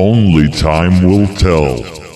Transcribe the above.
Only time will tell.